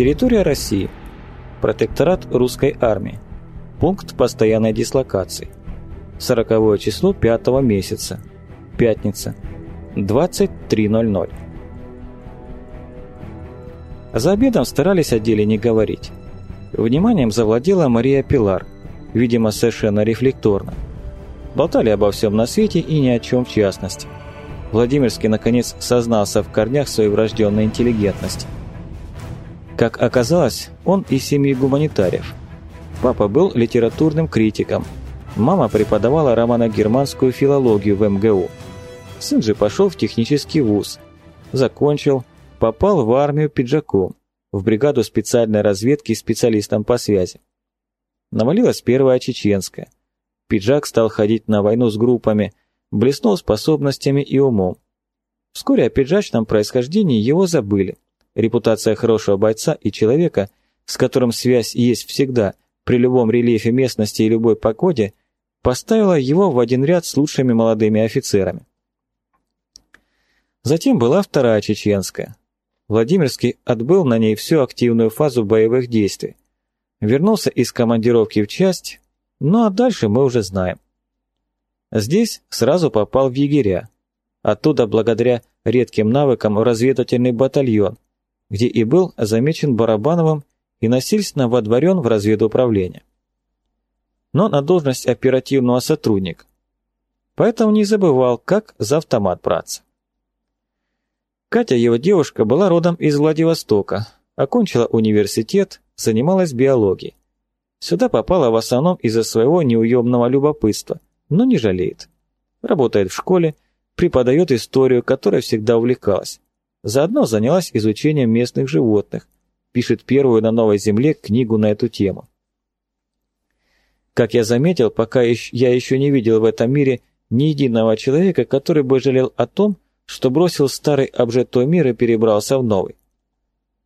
Территория России. Протекторат русской армии. Пункт постоянной дислокации. Сороковое число пятого месяца. Пятница. 23.00. За обедом старались о деле не говорить. Вниманием завладела Мария Пилар, видимо, совершенно рефлекторно. Болтали обо всем на свете и ни о чем в частности. Владимирский, наконец, сознался в корнях своей врожденной интеллигентности. Как оказалось, он из семьи гуманитариев. Папа был литературным критиком. Мама преподавала романо-германскую филологию в МГУ. Сын же пошел в технический вуз. Закончил, попал в армию пиджаком, в бригаду специальной разведки специалистом по связи. Навалилась первая чеченская. Пиджак стал ходить на войну с группами, блеснул способностями и умом. Вскоре о пиджачном происхождении его забыли. Репутация хорошего бойца и человека, с которым связь есть всегда, при любом рельефе местности и любой погоде, поставила его в один ряд с лучшими молодыми офицерами. Затем была вторая чеченская. Владимирский отбыл на ней всю активную фазу боевых действий. Вернулся из командировки в часть, ну а дальше мы уже знаем. Здесь сразу попал в егеря. Оттуда, благодаря редким навыкам, в разведывательный батальон, где и был замечен Барабановым и насильственно водворен в разведуправление. Но на должность оперативного сотрудника. Поэтому не забывал, как за автомат браться. Катя, его девушка, была родом из Владивостока, окончила университет, занималась биологией. Сюда попала в основном из-за своего неуемного любопытства, но не жалеет. Работает в школе, преподает историю, которой всегда увлекалась. Заодно занялась изучением местных животных, пишет первую на Новой Земле книгу на эту тему. Как я заметил, пока я еще не видел в этом мире ни единого человека, который бы жалел о том, что бросил старый обжитой мир и перебрался в новый.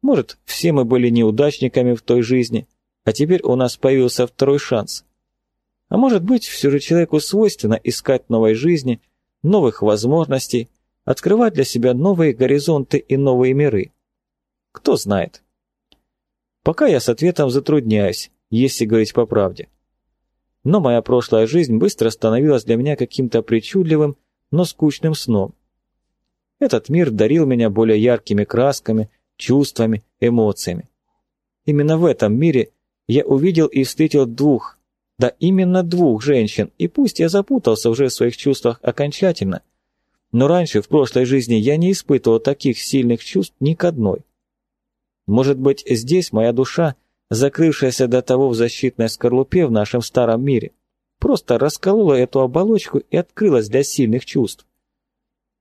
Может, все мы были неудачниками в той жизни, а теперь у нас появился второй шанс. А может быть, все же человеку свойственно искать новой жизни, новых возможностей, открывать для себя новые горизонты и новые миры. Кто знает. Пока я с ответом затрудняюсь, если говорить по правде. Но моя прошлая жизнь быстро становилась для меня каким-то причудливым, но скучным сном. Этот мир дарил меня более яркими красками, чувствами, эмоциями. Именно в этом мире я увидел и встретил двух, да именно двух женщин, и пусть я запутался уже в своих чувствах окончательно, но раньше, в прошлой жизни, я не испытывал таких сильных чувств ни к одной. Может быть, здесь моя душа, закрывшаяся до того в защитной скорлупе в нашем старом мире, просто расколола эту оболочку и открылась для сильных чувств.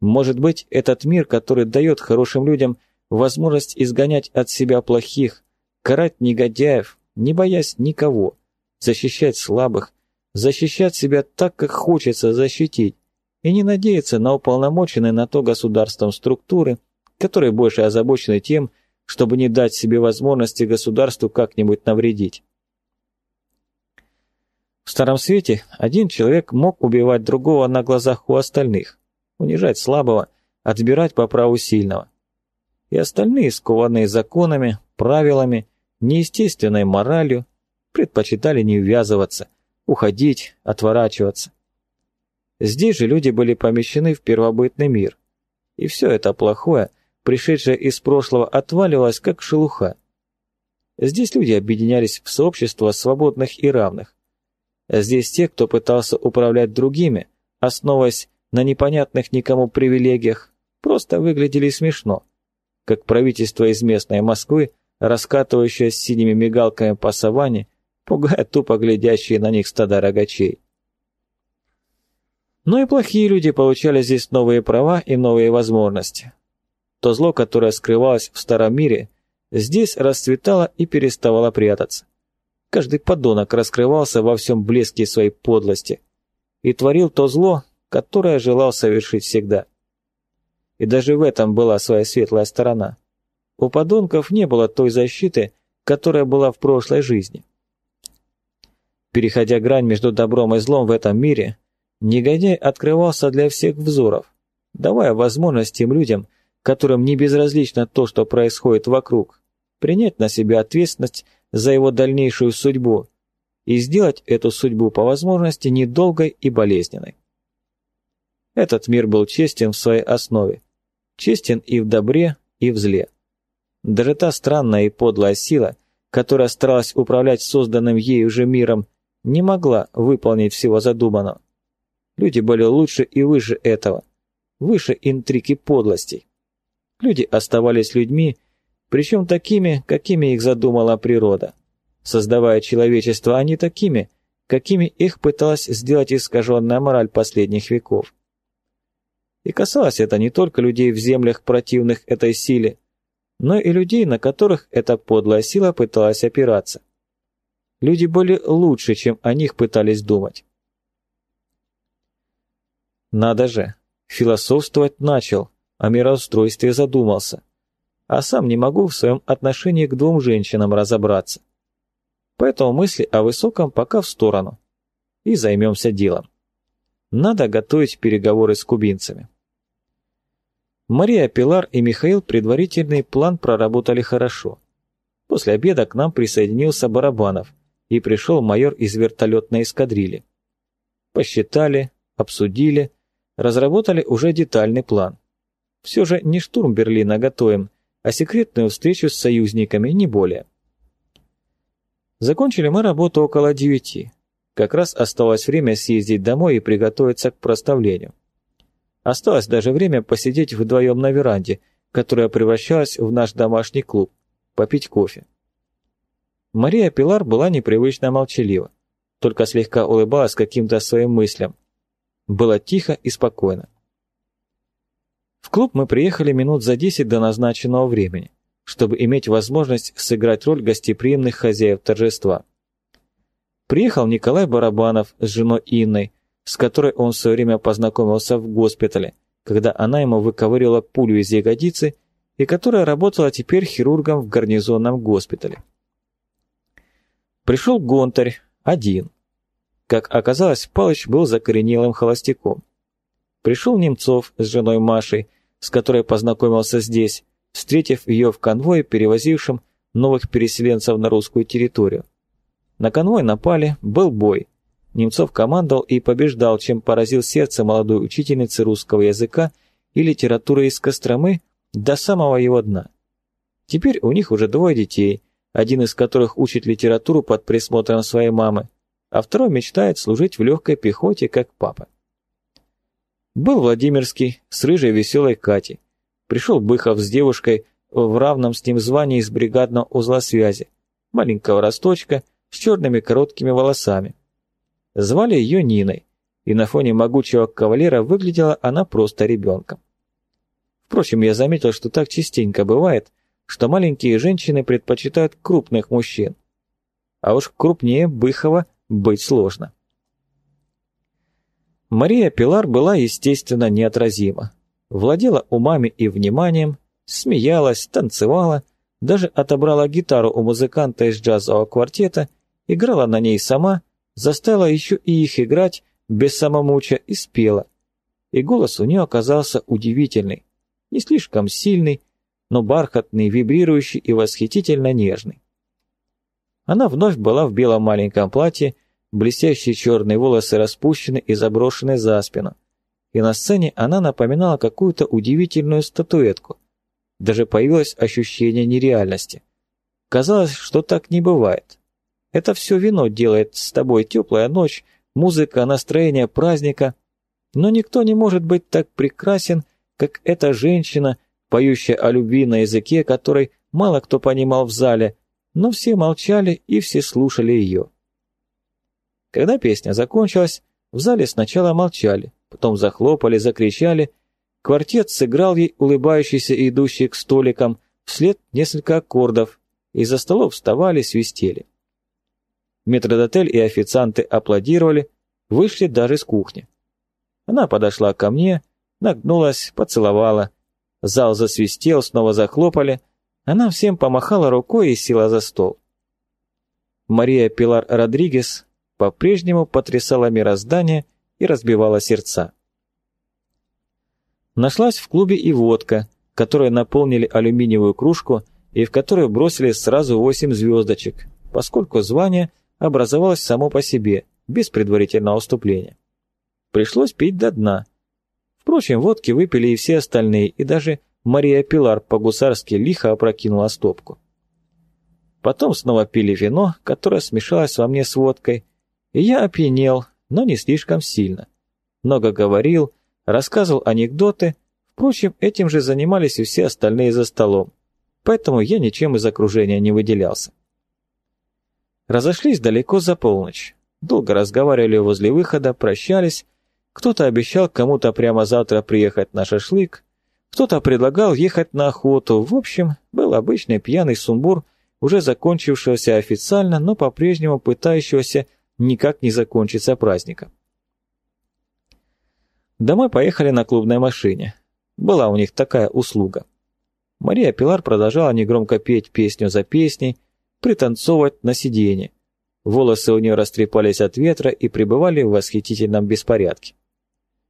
Может быть, этот мир, который дает хорошим людям возможность изгонять от себя плохих, карать негодяев, не боясь никого, защищать слабых, защищать себя так, как хочется защитить, и не надеяться на уполномоченные на то государством структуры, которые больше озабочены тем, чтобы не дать себе возможности государству как-нибудь навредить. В Старом Свете один человек мог убивать другого на глазах у остальных, унижать слабого, отбирать по праву сильного. И остальные, скованные законами, правилами, неестественной моралью, предпочитали не ввязываться, уходить, отворачиваться. Здесь же люди были помещены в первобытный мир, и все это плохое, пришедшее из прошлого, отваливалось как шелуха. Здесь люди объединялись в сообщество свободных и равных. Здесь те, кто пытался управлять другими, основываясь на непонятных никому привилегиях, просто выглядели смешно, как правительство из местной Москвы, раскатывающее с синими мигалками по саванне, пугая тупо глядящие на них стада рогачей. Но и плохие люди получали здесь новые права и новые возможности. То зло, которое скрывалось в старом мире, здесь расцветало и переставало прятаться. Каждый подонок раскрывался во всем блеске своей подлости и творил то зло, которое желал совершить всегда. И даже в этом была своя светлая сторона. У подонков не было той защиты, которая была в прошлой жизни. Переходя грань между добром и злом в этом мире, негодяй открывался для всех взоров, давая возможность тем людям, которым не безразлично то, что происходит вокруг, принять на себя ответственность за его дальнейшую судьбу и сделать эту судьбу по возможности недолгой и болезненной. Этот мир был честен в своей основе, честен и в добре, и в зле. Даже та странная и подлая сила, которая старалась управлять созданным ею же миром, не могла выполнить всего задуманного. Люди были лучше и выше этого, выше интриг и подлостей. Люди оставались людьми, причем такими, какими их задумала природа. Создавая человечество, они такими, какими их пыталась сделать искаженная мораль последних веков. И касалось это не только людей в землях, противных этой силе, но и людей, на которых эта подлая сила пыталась опираться. Люди были лучше, чем о них пытались думать. Надо же, философствовать начал, о мироустройстве задумался, а сам не могу в своем отношении к двум женщинам разобраться. Поэтому мысли о высоком пока в сторону. И займемся делом. Надо готовить переговоры с кубинцами. Мария Пилар и Михаил предварительный план проработали хорошо. После обеда к нам присоединился Барабанов и пришел майор из вертолетной эскадрильи. Посчитали, обсудили, разработали уже детальный план. Все же не штурм Берлина готовим, а секретную встречу с союзниками, не более. Закончили мы работу около девяти. Как раз осталось время съездить домой и приготовиться к проставлению. Осталось даже время посидеть вдвоем на веранде, которая превращалась в наш домашний клуб, попить кофе. Мария Пилар была непривычно молчалива, только слегка улыбалась каким-то своим мыслям. Было тихо и спокойно. В клуб мы приехали минут за десять до назначенного времени, чтобы иметь возможность сыграть роль гостеприимных хозяев торжества. Приехал Николай Барабанов с женой Инной, с которой он в свое время познакомился в госпитале, когда она ему выковыривала пулю из ягодицы и которая работала теперь хирургом в гарнизонном госпитале. Пришел Гонтарь, один. Как оказалось, Палыч был закоренелым холостяком. Пришел Немцов с женой Машей, с которой познакомился здесь, встретив ее в конвое, перевозившем новых переселенцев на русскую территорию. На конвой напали, был бой. Немцов командовал и побеждал, чем поразил сердце молодой учительницы русского языка и литературы из Костромы до самого его дна. Теперь у них уже двое детей, один из которых учит литературу под присмотром своей мамы, а второй мечтает служить в легкой пехоте, как папа. Был Владимирский с рыжей веселой Катей. Пришел Быхов с девушкой в равном с ним звании из бригадного узла связи, маленького росточка с черными короткими волосами. Звали ее Ниной, и на фоне могучего кавалера выглядела она просто ребенком. Впрочем, я заметил, что так частенько бывает, что маленькие женщины предпочитают крупных мужчин. А уж крупнее Быхова быть сложно. Мария Пилар была, естественно, неотразима. Владела умами и вниманием, смеялась, танцевала, даже отобрала гитару у музыканта из джазового квартета, играла на ней сама заставила еще и их играть без самомуча и спела. И голос у нее оказался удивительный, не слишком сильный, но бархатный, вибрирующий и восхитительно нежный. Она вновь была в белом маленьком платье, блестящие черные волосы распущены и заброшены за спину. И на сцене она напоминала какую-то удивительную статуэтку. Даже появилось ощущение нереальности. Казалось, что так не бывает. Это все вино делает с тобой теплая ночь, музыка, настроение праздника. Но никто не может быть так прекрасен, как эта женщина, поющая о любви на языке, которой мало кто понимал в зале, но все молчали и все слушали ее. Когда песня закончилась, в зале сначала молчали, потом захлопали, закричали. Квартет сыграл ей улыбающийся и идущий к столикам, вслед несколько аккордов, и за столов вставали, свистели. Метродотель и официанты аплодировали, вышли даже с кухни. Она подошла ко мне, нагнулась, поцеловала. Зал засвистел, снова захлопали. Она всем помахала рукой и села за стол. Мария Пилар Родригес по-прежнему потрясала мироздание и разбивала сердца. Нашлась в клубе и водка, которой наполнили алюминиевую кружку и в которую бросили сразу восемь звездочек, поскольку звание образовалось само по себе, без предварительного уступления. Пришлось пить до дна. Впрочем, водки выпили и все остальные, и даже Мария Пилар по-гусарски лихо опрокинула стопку. Потом снова пили вино, которое смешалось во мне с водкой, я опьянел, но не слишком сильно. Много говорил, рассказывал анекдоты, впрочем, этим же занимались и все остальные за столом, поэтому я ничем из окружения не выделялся. Разошлись далеко за полночь, долго разговаривали возле выхода, прощались, кто-то обещал кому-то прямо завтра приехать на шашлык, кто-то предлагал ехать на охоту, в общем, был обычный пьяный сумбур, уже закончившегося официально, но по-прежнему пытающегося никак не закончиться праздником. Домой поехали на клубной машине. Была у них такая услуга. Мария Пилар продолжала негромко петь песню за песней, пританцовывать на сиденье. Волосы у нее растрепались от ветра и пребывали в восхитительном беспорядке.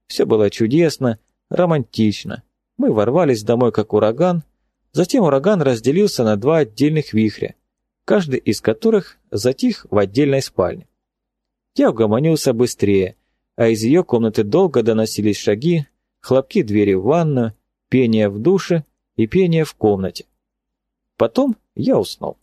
Все было чудесно, романтично. Мы ворвались домой как ураган, затем ураган разделился на два отдельных вихря, каждый из которых затих в отдельной спальне. Я угомонился быстрее, а из ее комнаты долго доносились шаги, хлопки двери в ванную, пение в душе и пение в комнате. Потом я уснул.